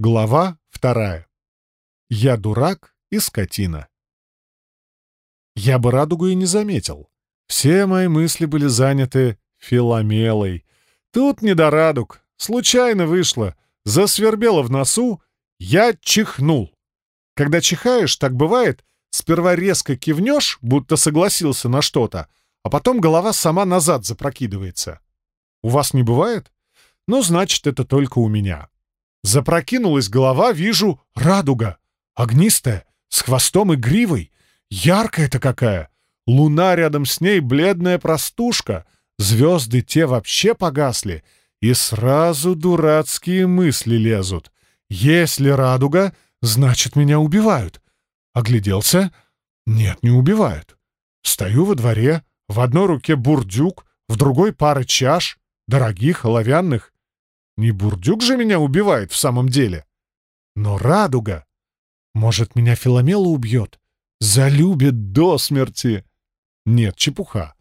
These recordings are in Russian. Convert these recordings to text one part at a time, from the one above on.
Глава вторая. Я дурак и скотина. Я бы радугу и не заметил. Все мои мысли были заняты филомелой. Тут не до радуг. Случайно вышло. Засвербело в носу. Я чихнул. Когда чихаешь, так бывает, сперва резко кивнешь, будто согласился на что-то, а потом голова сама назад запрокидывается. У вас не бывает? Ну, значит, это только у меня. Запрокинулась голова, вижу радуга. Огнистая, с хвостом и гривой. Яркая-то какая! Луна рядом с ней бледная простушка. Звезды те вообще погасли. И сразу дурацкие мысли лезут. Если радуга, значит, меня убивают. Огляделся? Нет, не убивают. Стою во дворе, в одной руке бурдюк, в другой пара чаш, дорогих, оловянных. Не бурдюк же меня убивает в самом деле. Но радуга. Может, меня Филомела убьет? Залюбит до смерти. Нет, чепуха.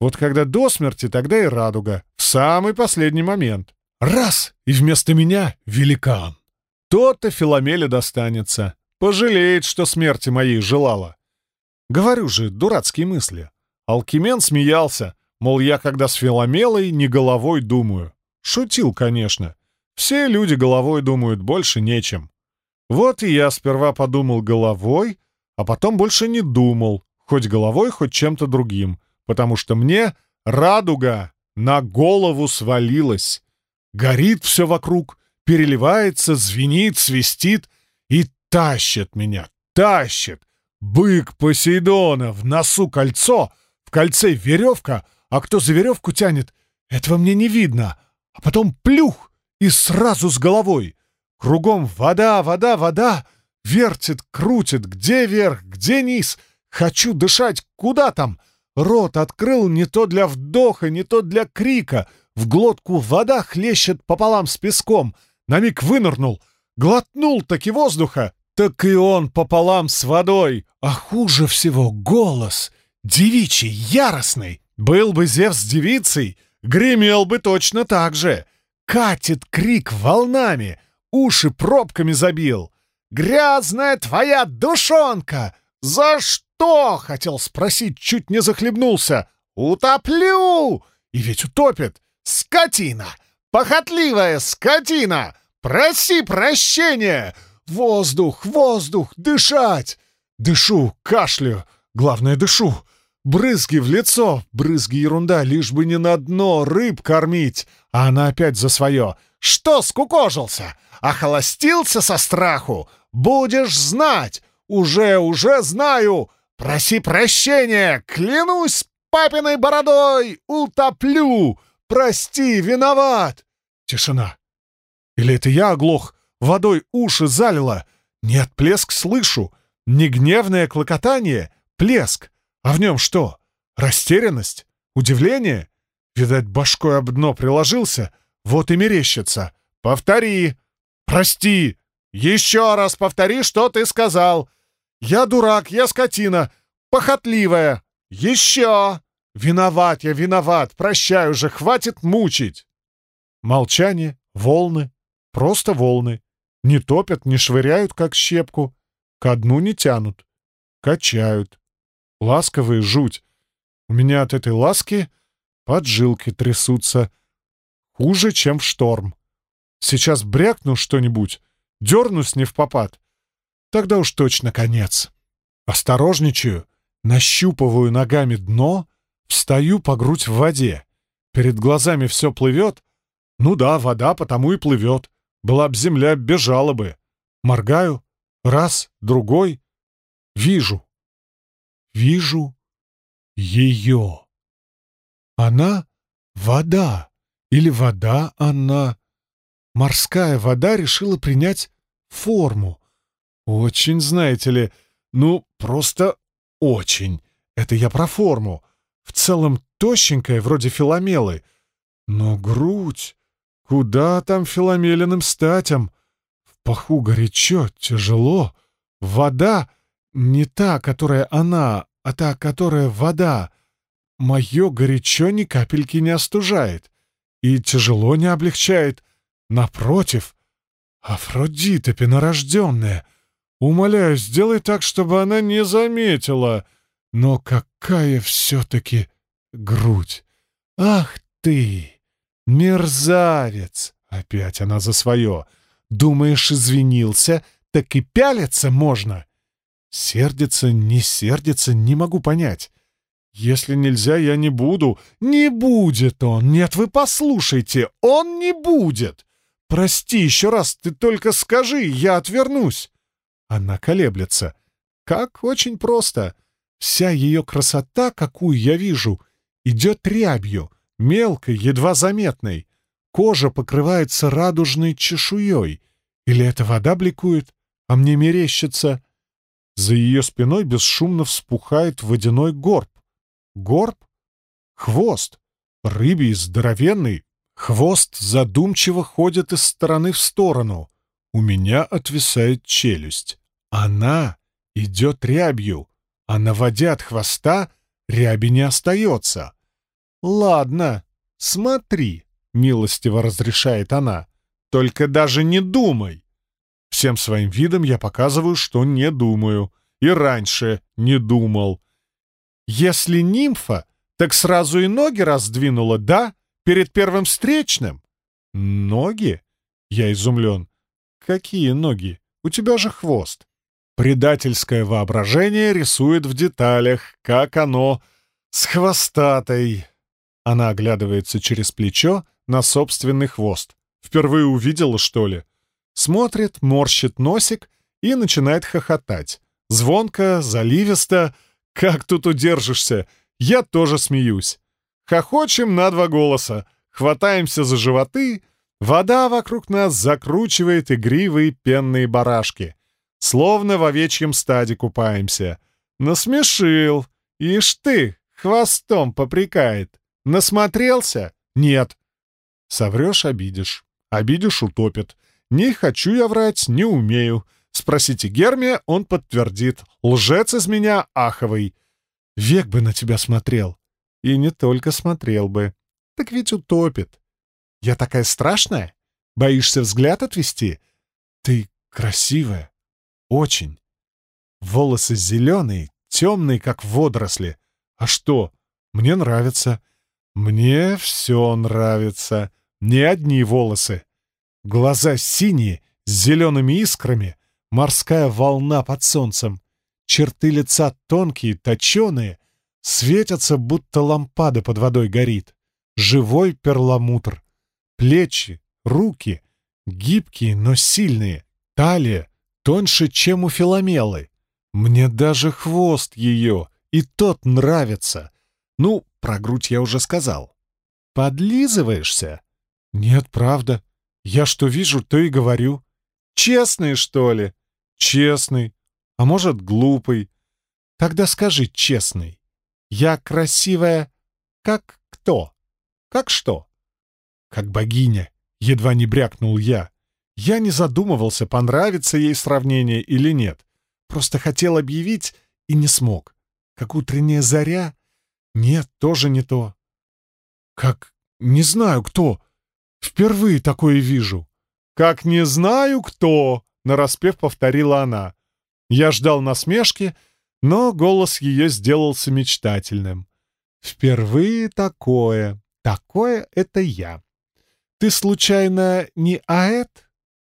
Вот когда до смерти, тогда и радуга. В самый последний момент. Раз! И вместо меня великан. То-то Филомеле достанется. Пожалеет, что смерти моей желала. Говорю же, дурацкие мысли. Алкимен смеялся, мол, я когда с Филомелой не головой думаю. Шутил, конечно. Все люди головой думают, больше нечем. Вот и я сперва подумал головой, а потом больше не думал, хоть головой, хоть чем-то другим, потому что мне радуга на голову свалилась. Горит все вокруг, переливается, звенит, свистит и тащит меня, тащит. Бык Посейдона, в носу кольцо, в кольце веревка, а кто за веревку тянет, этого мне не видно, а потом плюх и сразу с головой. Кругом вода, вода, вода. Вертит, крутит, где верх, где низ. Хочу дышать, куда там? Рот открыл не то для вдоха, не то для крика. В глотку вода хлещет пополам с песком. На миг вынырнул, глотнул таки воздуха. Так и он пополам с водой. А хуже всего голос. Девичий, яростный. Был бы Зевс девицей, Гремел бы точно так же. Катит крик волнами, уши пробками забил. «Грязная твоя душонка! За что?» — хотел спросить, чуть не захлебнулся. «Утоплю!» И ведь утопит. «Скотина! Похотливая скотина! Проси прощения! Воздух, воздух, дышать!» Дышу, кашлю, главное, дышу. Брызги в лицо, брызги ерунда, лишь бы не на дно рыб кормить. А она опять за свое. Что скукожился? Охолостился со страху? Будешь знать! Уже, уже знаю! Проси прощения! Клянусь папиной бородой! Утоплю! Прости, виноват!» Тишина. Или это я оглох? Водой уши залило? Нет, плеск слышу. Не гневное клокотание, плеск. А в нем что? Растерянность? Удивление? Видать, башкой об дно приложился, вот и мерещится. Повтори! Прости! Еще раз повтори, что ты сказал! Я дурак, я скотина, похотливая! Еще! Виноват я, виноват! Прощай уже, хватит мучить! Молчание, волны, просто волны. Не топят, не швыряют, как щепку. Ко дну не тянут. Качают ласковая жуть. У меня от этой ласки поджилки трясутся. Хуже, чем в шторм. Сейчас брякну что-нибудь, дернусь не в попад. Тогда уж точно конец. Осторожничаю, нащупываю ногами дно, встаю по грудь в воде. Перед глазами все плывет. Ну да, вода потому и плывет. Была б земля, бежала бы. Моргаю. Раз, другой. Вижу. Вижу ее. Она — вода. Или вода она. Морская вода решила принять форму. Очень, знаете ли, ну, просто очень. Это я про форму. В целом тощенькая, вроде филомелы. Но грудь... Куда там филомеленным статям? В паху горячо, тяжело. Вода не та, которая она, а та, которая вода. Мое горячо ни капельки не остужает и тяжело не облегчает. Напротив, «Афродита, пенорожденная! Умоляю, сделай так, чтобы она не заметила! Но какая все-таки грудь! Ах ты! Мерзавец!» Опять она за свое. «Думаешь, извинился? Так и пялиться можно!» Сердится, не сердится, не могу понять. Если нельзя, я не буду. Не будет он. Нет, вы послушайте, он не будет. Прости еще раз, ты только скажи, я отвернусь. Она колеблется. Как очень просто. Вся ее красота, какую я вижу, идет рябью, мелкой, едва заметной. Кожа покрывается радужной чешуей. Или это вода бликует, а мне мерещится. За ее спиной бесшумно вспухает водяной горб. Горб? Хвост. Рыбий, здоровенный. Хвост задумчиво ходит из стороны в сторону. У меня отвисает челюсть. Она идет рябью, а на воде от хвоста ряби не остается. «Ладно, смотри», — милостиво разрешает она. «Только даже не думай». Всем своим видом я показываю, что не думаю. И раньше не думал. Если нимфа, так сразу и ноги раздвинула, да? Перед первым встречным? Ноги? Я изумлен. Какие ноги? У тебя же хвост. Предательское воображение рисует в деталях, как оно с хвостатой. Она оглядывается через плечо на собственный хвост. Впервые увидела, что ли? Смотрит, морщит носик и начинает хохотать. Звонко, заливисто, как тут удержишься? Я тоже смеюсь. Хохочем на два голоса, хватаемся за животы, вода вокруг нас закручивает игривые пенные барашки. Словно в овечьем стаде купаемся. Насмешил. Ишь ты, хвостом попрекает. Насмотрелся? Нет. Соврешь — обидишь. Обидишь — утопит. Не хочу я врать, не умею. Спросите Гермия, он подтвердит. Лжец из меня аховый. Век бы на тебя смотрел. И не только смотрел бы. Так ведь утопит. Я такая страшная? Боишься взгляд отвести? Ты красивая. Очень. Волосы зеленые, темные, как водоросли. А что? Мне нравится. Мне все нравится. Не одни волосы. Глаза синие, с зелеными искрами, морская волна под солнцем. Черты лица тонкие, точеные, светятся, будто лампада под водой горит. Живой перламутр. Плечи, руки, гибкие, но сильные. Талия тоньше, чем у Филомелы. Мне даже хвост ее, и тот нравится. Ну, про грудь я уже сказал. Подлизываешься? Нет, правда. Я что вижу, то и говорю. Честный, что ли? Честный. А может, глупый. Тогда скажи честный. Я красивая, как кто? Как что? Как богиня. Едва не брякнул я. Я не задумывался, понравится ей сравнение или нет. Просто хотел объявить и не смог. Как утренняя заря? Нет, тоже не то. Как... Не знаю, кто. Впервые такое вижу. Как не знаю, кто нараспев повторила она. Я ждал насмешки, но голос ее сделался мечтательным. «Впервые такое. Такое — это я. Ты, случайно, не аэт?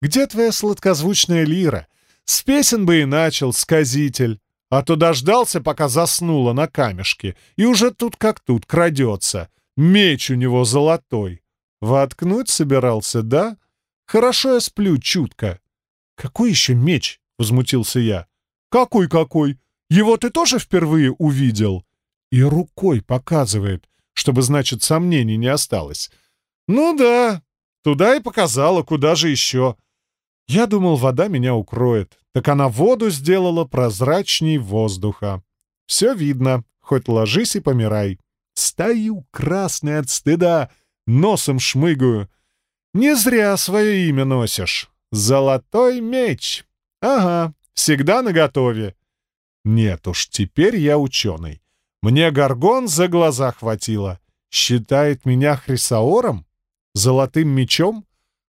Где твоя сладкозвучная лира? С песен бы и начал, сказитель. А то дождался, пока заснула на камешке, и уже тут как тут крадется. Меч у него золотой. Воткнуть собирался, да? Хорошо я сплю чутко. «Какой еще меч?» — возмутился я. «Какой-какой? Его ты тоже впервые увидел?» И рукой показывает, чтобы, значит, сомнений не осталось. «Ну да, туда и показала, куда же еще?» Я думал, вода меня укроет. Так она воду сделала прозрачней воздуха. Все видно, хоть ложись и помирай. Стою красный от стыда, носом шмыгаю. Не зря свое имя носишь. Золотой меч. Ага, всегда наготове. Нет уж, теперь я ученый. Мне горгон за глаза хватило. Считает меня хрисаором? Золотым мечом?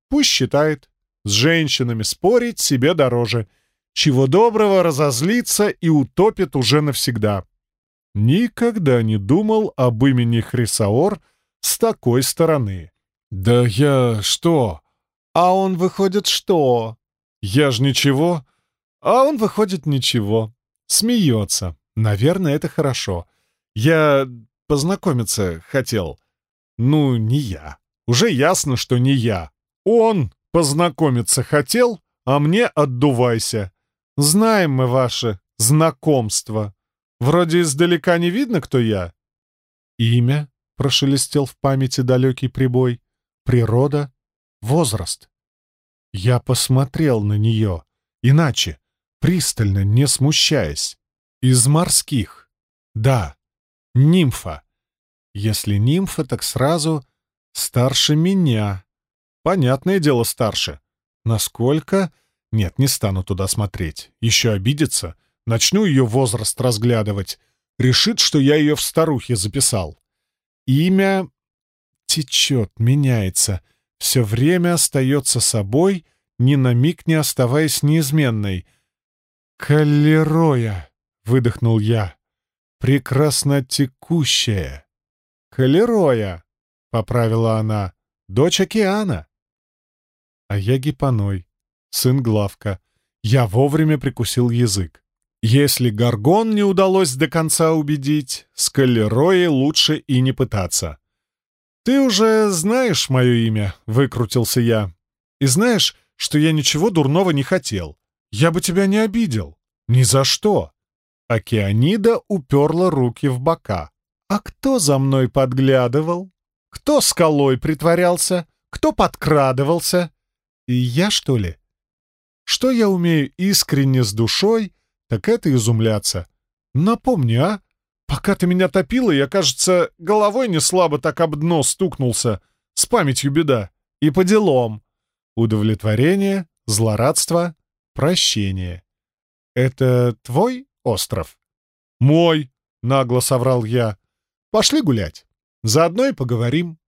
Пусть считает. С женщинами спорить себе дороже. Чего доброго разозлится и утопит уже навсегда. Никогда не думал об имени Хрисаор с такой стороны. «Да я что?» «А он выходит что?» «Я ж ничего». «А он выходит ничего». Смеется. Наверное, это хорошо. Я познакомиться хотел. Ну, не я. Уже ясно, что не я. Он познакомиться хотел, а мне отдувайся. Знаем мы ваше знакомство. Вроде издалека не видно, кто я. Имя, — прошелестел в памяти далекий прибой, — природа, возраст. Я посмотрел на нее, иначе, пристально, не смущаясь. Из морских. Да, нимфа. Если нимфа, так сразу старше меня. Понятное дело, старше. Насколько? Нет, не стану туда смотреть. Еще обидится. Начну ее возраст разглядывать. Решит, что я ее в старухе записал. Имя течет, меняется. Все время остается собой, ни на миг не оставаясь неизменной. «Калероя!» — выдохнул я. «Прекрасно текущая!» «Калероя!» — поправила она. «Дочь океана!» А я гипоной, сын Главка. Я вовремя прикусил язык. Если Гаргон не удалось до конца убедить, с Калероей лучше и не пытаться. «Ты уже знаешь мое имя», — выкрутился я. «И знаешь, что я ничего дурного не хотел. Я бы тебя не обидел. Ни за что». Океанида уперла руки в бока. «А кто за мной подглядывал? Кто скалой притворялся? Кто подкрадывался? И я, что ли? Что я умею искренне с душой, так это изумляться. Напомни, а? Пока ты меня топила, я, кажется, головой не слабо так об дно стукнулся. С памятью беда. И по делам. Удовлетворение, злорадство, прощение. Это твой остров? Мой, нагло соврал я. Пошли гулять. Заодно и поговорим.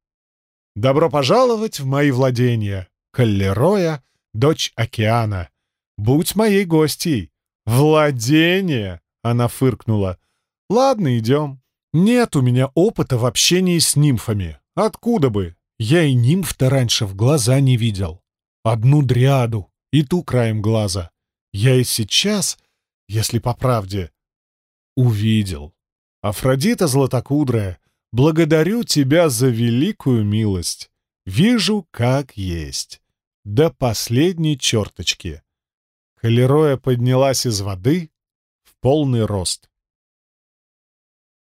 Добро пожаловать в мои владения, Каллероя, дочь океана. Будь моей гостьей. Владение, она фыркнула. Ладно, идем. Нет у меня опыта в общении с нимфами. Откуда бы? Я и нимф-то раньше в глаза не видел. Одну дриаду, и ту краем глаза. Я и сейчас, если по правде, увидел. Афродита Златокудрая, благодарю тебя за великую милость. Вижу, как есть. До последней черточки. Калероя поднялась из воды в полный рост.